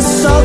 So.